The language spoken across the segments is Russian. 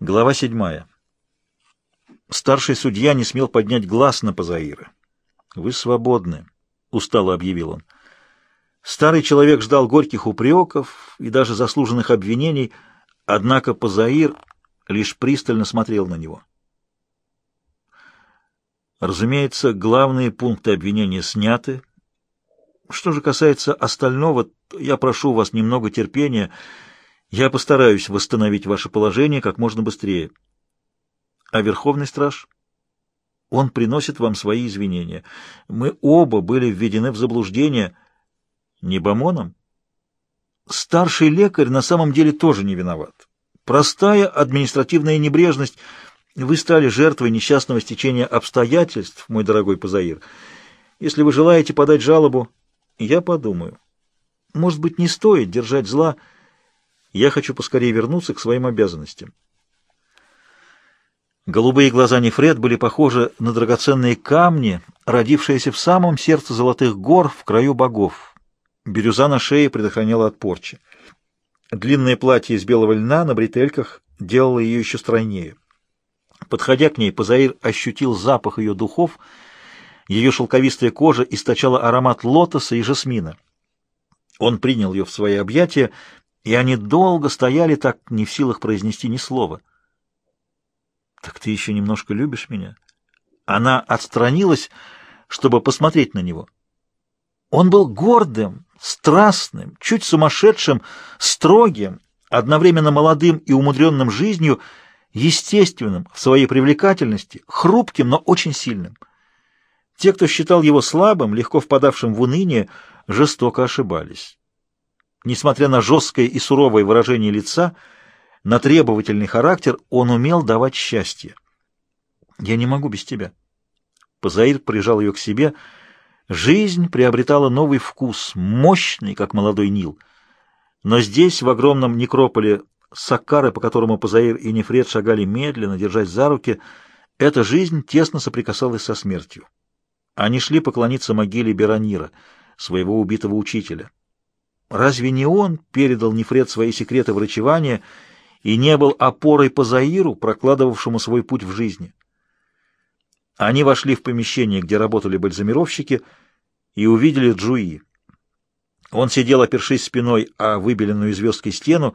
Глава седьмая. Старший судья не смел поднять глаз на Пазаира. «Вы свободны», — устало объявил он. Старый человек ждал горьких упреков и даже заслуженных обвинений, однако Пазаир лишь пристально смотрел на него. Разумеется, главные пункты обвинения сняты. Что же касается остального, я прошу вас немного терпения — я постараюсь восстановить ваше положение как можно быстрее. А Верховный Страж? Он приносит вам свои извинения. Мы оба были введены в заблуждение. Не Бамоном? Старший лекарь на самом деле тоже не виноват. Простая административная небрежность. Вы стали жертвой несчастного стечения обстоятельств, мой дорогой Пазаир. Если вы желаете подать жалобу, я подумаю. Может быть, не стоит держать зла, — я хочу поскорее вернуться к своим обязанностям. Голубые глаза Нефред были похожи на драгоценные камни, родившиеся в самом сердце золотых гор в краю богов. Бирюза на шее предохраняла от порчи. Длинное платье из белого льна на бретельках делало ее еще стройнее. Подходя к ней, Пазаир ощутил запах ее духов, ее шелковистая кожа источала аромат лотоса и жасмина. Он принял ее в свои объятия, и они долго стояли так, не в силах произнести ни слова. «Так ты еще немножко любишь меня?» Она отстранилась, чтобы посмотреть на него. Он был гордым, страстным, чуть сумасшедшим, строгим, одновременно молодым и умудренным жизнью, естественным в своей привлекательности, хрупким, но очень сильным. Те, кто считал его слабым, легко впадавшим в уныние, жестоко ошибались. Несмотря на жесткое и суровое выражение лица, на требовательный характер он умел давать счастье. «Я не могу без тебя». Пазаир прижал ее к себе. Жизнь приобретала новый вкус, мощный, как молодой Нил. Но здесь, в огромном некрополе Саккары, по которому Пазаир и Нефред шагали медленно, держась за руки, эта жизнь тесно соприкасалась со смертью. Они шли поклониться могиле Беранира, своего убитого учителя. Разве не он передал Нефред свои секреты врачевания и не был опорой по Заиру, прокладывавшему свой путь в жизни? Они вошли в помещение, где работали бальзамировщики, и увидели Джуи. Он сидел, опершись спиной о выбеленную звездкой стену,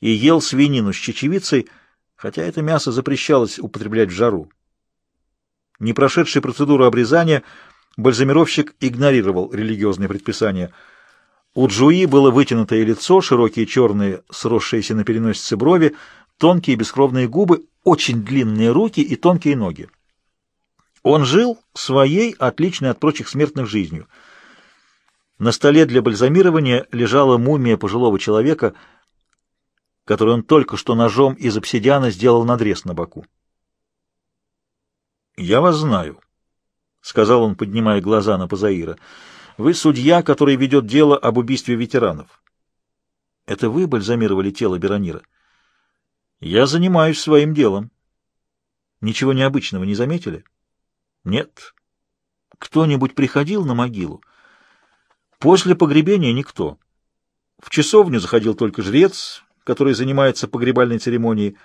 и ел свинину с чечевицей, хотя это мясо запрещалось употреблять в жару. Не прошедший процедуру обрезания, бальзамировщик игнорировал религиозные предписания — у Джуи было вытянутое лицо, широкие черные, сросшиеся на переносице брови, тонкие бескровные губы, очень длинные руки и тонкие ноги. Он жил своей, отличной от прочих смертных жизнью. На столе для бальзамирования лежала мумия пожилого человека, который он только что ножом из обсидиана сделал надрез на боку. «Я вас знаю», — сказал он, поднимая глаза на Пазаира. Вы судья, который ведет дело об убийстве ветеранов. Это вы бальзамировали тело Беронира? Я занимаюсь своим делом. Ничего необычного не заметили? Нет. Кто-нибудь приходил на могилу? После погребения никто. В часовню заходил только жрец, который занимается погребальной церемонией.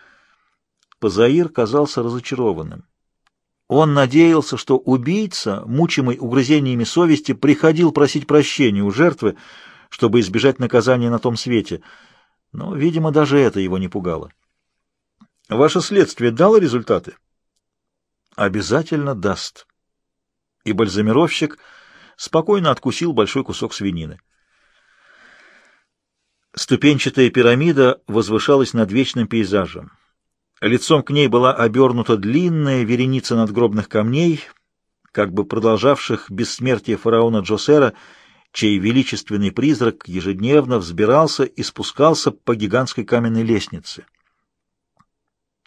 Позаир казался разочарованным. Он надеялся, что убийца, мучимый угрызениями совести, приходил просить прощения у жертвы, чтобы избежать наказания на том свете. Но, видимо, даже это его не пугало. «Ваше следствие дало результаты?» «Обязательно даст». И бальзамировщик спокойно откусил большой кусок свинины. Ступенчатая пирамида возвышалась над вечным пейзажем. Лицом к ней была обернута длинная вереница надгробных камней, как бы продолжавших бессмертие фараона Джосера, чей величественный призрак ежедневно взбирался и спускался по гигантской каменной лестнице.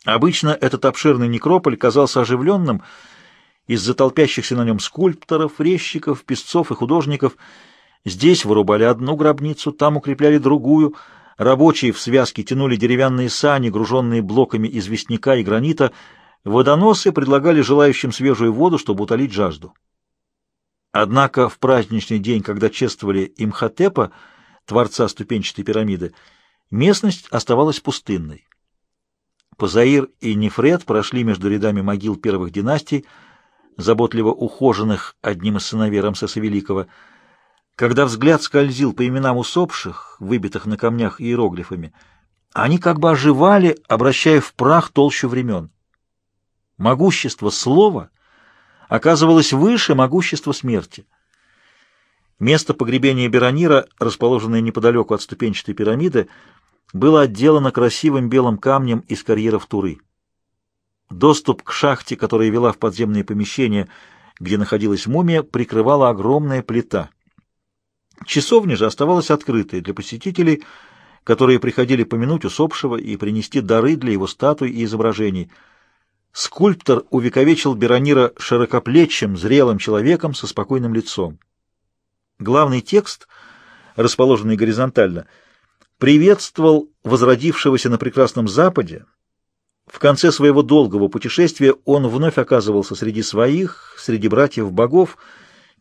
Обычно этот обширный некрополь казался оживленным из-за толпящихся на нем скульпторов, резчиков, песцов и художников. Здесь вырубали одну гробницу, там укрепляли другую — Рабочие в связке тянули деревянные сани, груженные блоками известняка и гранита. Водоносы предлагали желающим свежую воду, чтобы утолить жажду. Однако в праздничный день, когда чествовали Имхотепа, творца ступенчатой пирамиды, местность оставалась пустынной. Позаир и Нефред прошли между рядами могил первых династий, заботливо ухоженных одним из сыновей Рамсеса Великого. Когда взгляд скользил по именам усопших, выбитых на камнях иероглифами, они как бы оживали, обращая в прах толщу времен. Могущество слова оказывалось выше могущества смерти. Место погребения Беронира, расположенное неподалеку от ступенчатой пирамиды, было отделано красивым белым камнем из карьеров Туры. Доступ к шахте, которая вела в подземные помещения, где находилась мумия, прикрывала огромная плита. Часовня же оставалась открытой для посетителей, которые приходили помянуть усопшего и принести дары для его статуй и изображений. Скульптор увековечил Беронира широкоплечим, зрелым человеком со спокойным лицом. Главный текст, расположенный горизонтально, приветствовал возродившегося на прекрасном Западе. В конце своего долгого путешествия он вновь оказывался среди своих, среди братьев-богов,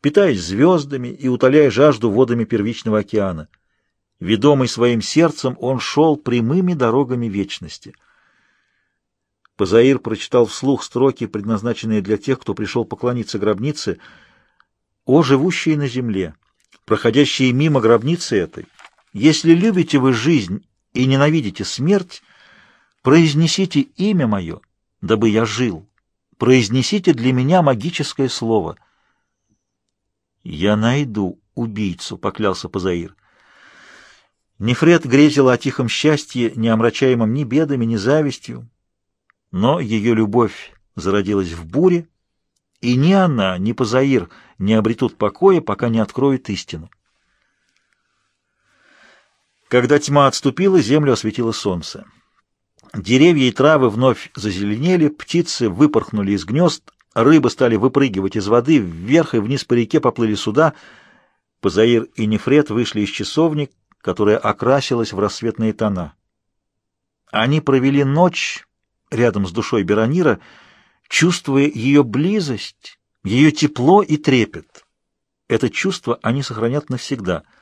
питаясь звездами и утоляя жажду водами первичного океана. Ведомый своим сердцем, он шел прямыми дорогами вечности. Позаир прочитал вслух строки, предназначенные для тех, кто пришел поклониться гробнице. «О, живущие на земле, проходящие мимо гробницы этой, если любите вы жизнь и ненавидите смерть, произнесите имя мое, дабы я жил. Произнесите для меня магическое слово. Я найду убийцу, поклялся Пазаир. Нефред грезила о тихом счастье, не омрачаемом ни бедами, ни завистью. Но ее любовь зародилась в буре, и ни она, ни Пазаир не обретут покоя, пока не откроют истину. Когда тьма отступила, землю осветило солнце. Деревья и травы вновь зазеленели, птицы выпорхнули из гнезд, рыбы стали выпрыгивать из воды, вверх и вниз по реке поплыли суда. Позаир и Нефред вышли из часовни, которая окрасилась в рассветные тона. Они провели ночь рядом с душой Беронира, чувствуя ее близость, ее тепло и трепет. Это чувство они сохранят навсегда —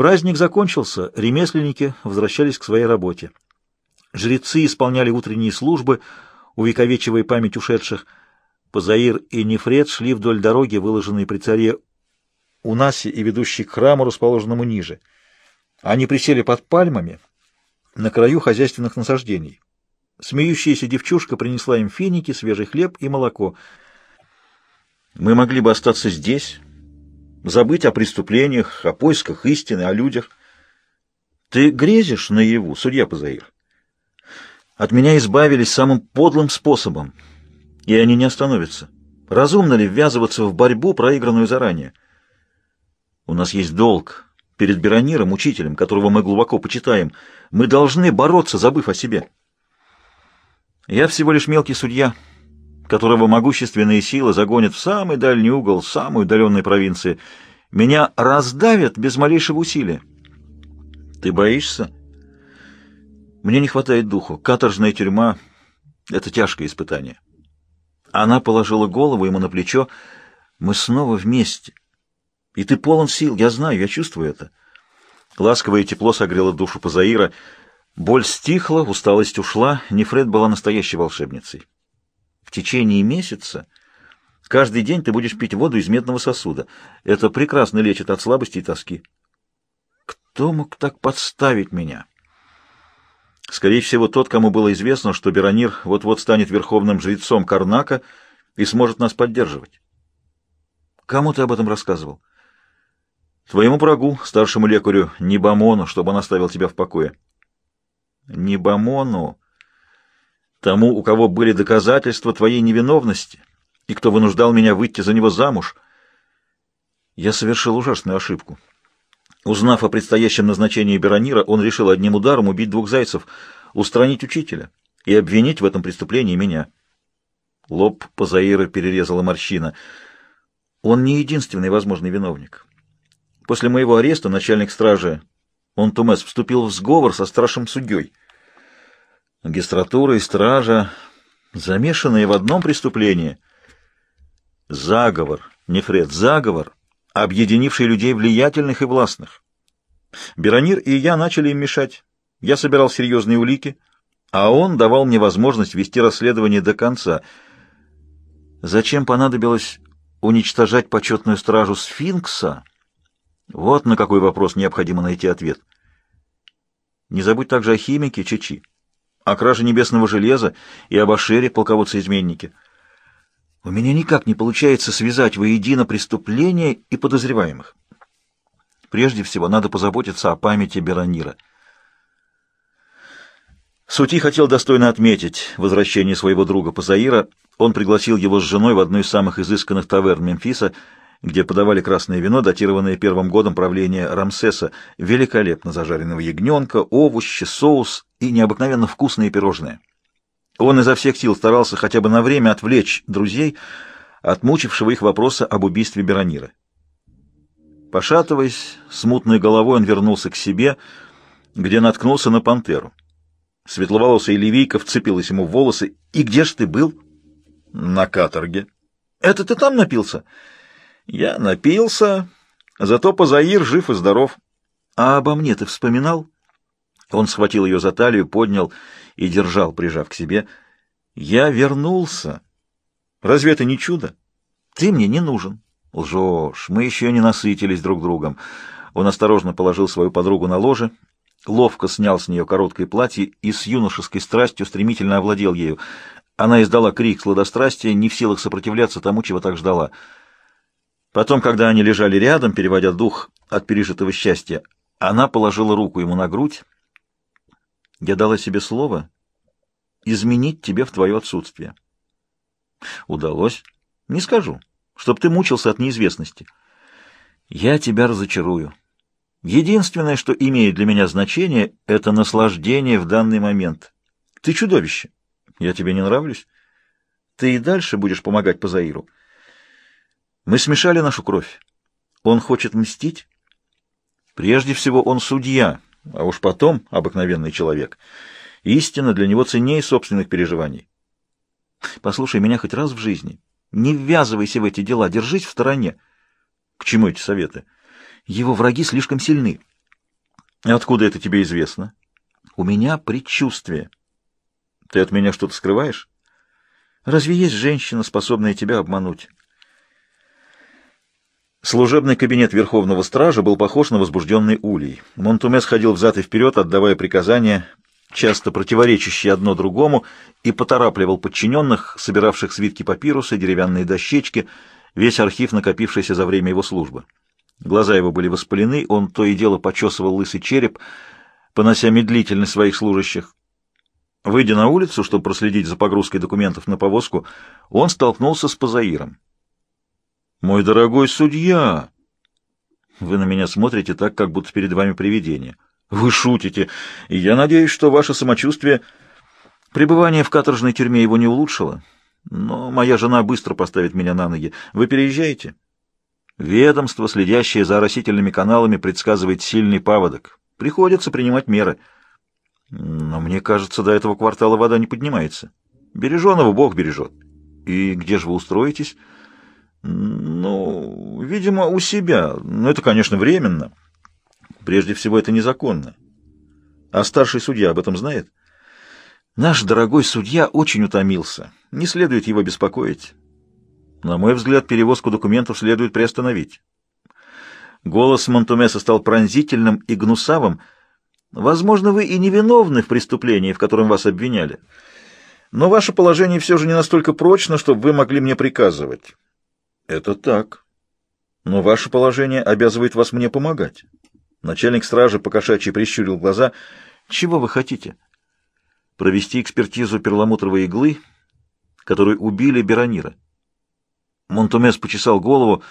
Праздник закончился, ремесленники возвращались к своей работе. Жрецы исполняли утренние службы, увековечивая память ушедших. Позаир и Нефред шли вдоль дороги, выложенной при царе Унасе и ведущей к храму, расположенному ниже. Они присели под пальмами на краю хозяйственных насаждений. Смеющаяся девчушка принесла им финики, свежий хлеб и молоко. «Мы могли бы остаться здесь», забыть о преступлениях, о поисках истины, о людях. Ты грезишь наяву, судья Пазаир. От меня избавились самым подлым способом, и они не остановятся. Разумно ли ввязываться в борьбу, проигранную заранее? У нас есть долг перед Берониром, учителем, которого мы глубоко почитаем. Мы должны бороться, забыв о себе. Я всего лишь мелкий судья, — которого могущественные силы загонят в самый дальний угол самой удаленной провинции. Меня раздавят без малейшего усилия. Ты боишься? Мне не хватает духу. Каторжная тюрьма — это тяжкое испытание. Она положила голову ему на плечо. Мы снова вместе. И ты полон сил, я знаю, я чувствую это. Ласковое тепло согрело душу Пазаира. Боль стихла, усталость ушла. Нефред была настоящей волшебницей. В течение месяца каждый день ты будешь пить воду из медного сосуда. Это прекрасно лечит от слабости и тоски. Кто мог так подставить меня? Скорее всего, тот, кому было известно, что Беронир вот-вот станет верховным жрецом Карнака и сможет нас поддерживать. Кому ты об этом рассказывал? Твоему врагу, старшему лекарю Нибамону, чтобы он оставил тебя в покое. Нибамону тому, у кого были доказательства твоей невиновности и кто вынуждал меня выйти за него замуж. Я совершил ужасную ошибку. Узнав о предстоящем назначении Беронира, он решил одним ударом убить двух зайцев, устранить учителя и обвинить в этом преступлении меня. Лоб Пазаира перерезала морщина. Он не единственный возможный виновник. После моего ареста начальник стражи Онтумес вступил в сговор со старшим судьей. Магистратура и стража, замешанные в одном преступлении. Заговор, Нефред, заговор, объединивший людей влиятельных и властных. Беронир и я начали им мешать. Я собирал серьезные улики, а он давал мне возможность вести расследование до конца. Зачем понадобилось уничтожать почетную стражу сфинкса? Вот на какой вопрос необходимо найти ответ. Не забудь также о химике Чичи, о краже небесного железа и об Ашере, полководце-изменнике. У меня никак не получается связать воедино преступления и подозреваемых. Прежде всего, надо позаботиться о памяти Беронира. Сути хотел достойно отметить возвращение своего друга Пазаира. Он пригласил его с женой в одну из самых изысканных таверн Мемфиса, где подавали красное вино, датированное первым годом правления Рамсеса, великолепно зажаренного ягненка, овощи, соус и необыкновенно вкусные пирожные. Он изо всех сил старался хотя бы на время отвлечь друзей от мучившего их вопроса об убийстве Беронира. Пошатываясь, смутной головой он вернулся к себе, где наткнулся на пантеру. Светловолосая ливийка вцепилась ему в волосы. «И где ж ты был?» «На каторге». «Это ты там напился?» «Я напился, зато Позаир жив и здоров». «А обо мне ты вспоминал?» Он схватил ее за талию, поднял и держал, прижав к себе. «Я вернулся. Разве это не чудо? Ты мне не нужен». Лжешь, мы еще не насытились друг другом. Он осторожно положил свою подругу на ложе, ловко снял с нее короткое платье и с юношеской страстью стремительно овладел ею. Она издала крик сладострастия, не в силах сопротивляться тому, чего так ждала. Потом, когда они лежали рядом, переводя дух от пережитого счастья, она положила руку ему на грудь. «Я дала себе слово изменить тебе в твое отсутствие». «Удалось?» «Не скажу» чтобы ты мучился от неизвестности. Я тебя разочарую. Единственное, что имеет для меня значение, это наслаждение в данный момент. Ты чудовище. Я тебе не нравлюсь. Ты и дальше будешь помогать Пазаиру. Мы смешали нашу кровь. Он хочет мстить. Прежде всего, он судья, а уж потом обыкновенный человек. Истина для него ценнее собственных переживаний. Послушай меня хоть раз в жизни. Не ввязывайся в эти дела, держись в стороне. К чему эти советы? Его враги слишком сильны. Откуда это тебе известно? У меня предчувствие. Ты от меня что-то скрываешь? Разве есть женщина, способная тебя обмануть? Служебный кабинет Верховного Стража был похож на возбужденный улей. Монтумес ходил взад и вперед, отдавая приказания часто противоречащие одно другому, и поторапливал подчиненных, собиравших свитки папируса, деревянные дощечки, весь архив, накопившийся за время его службы. Глаза его были воспалены, он то и дело почесывал лысый череп, понося медлительность своих служащих. Выйдя на улицу, чтобы проследить за погрузкой документов на повозку, он столкнулся с Пазаиром. «Мой дорогой судья!» «Вы на меня смотрите так, как будто перед вами привидение». Вы шутите, я надеюсь, что ваше самочувствие... Пребывание в каторжной тюрьме его не улучшило, но моя жена быстро поставит меня на ноги. Вы переезжаете? Ведомство, следящее за оросительными каналами, предсказывает сильный паводок. Приходится принимать меры. Но мне кажется, до этого квартала вода не поднимается. Береженого Бог бережет. И где же вы устроитесь? Ну, видимо, у себя. Но это, конечно, временно. Прежде всего, это незаконно. А старший судья об этом знает? Наш дорогой судья очень утомился. Не следует его беспокоить. На мой взгляд, перевозку документов следует приостановить. Голос Монтумеса стал пронзительным и гнусавым. Возможно, вы и невиновны в преступлении, в котором вас обвиняли. Но ваше положение все же не настолько прочно, чтобы вы могли мне приказывать. Это так. Но ваше положение обязывает вас мне помогать. Начальник стражи покошачьи прищурил глаза. «Чего вы хотите?» «Провести экспертизу перламутровой иглы, которой убили Беронира». Монтумес почесал голову.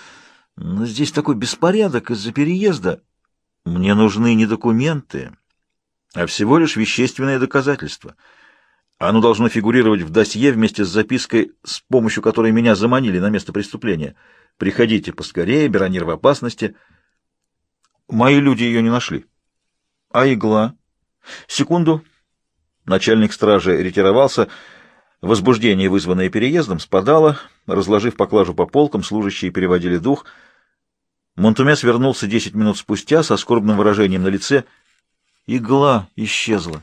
«Но здесь такой беспорядок из-за переезда. Мне нужны не документы, а всего лишь вещественное доказательство. Оно должно фигурировать в досье вместе с запиской, с помощью которой меня заманили на место преступления. Приходите поскорее, Беронир в опасности». Мои люди ее не нашли. А игла? Секунду. Начальник стражи ретировался. Возбуждение, вызванное переездом, спадало. Разложив поклажу по полкам, служащие переводили дух. Монтумес вернулся десять минут спустя со скорбным выражением на лице. Игла исчезла.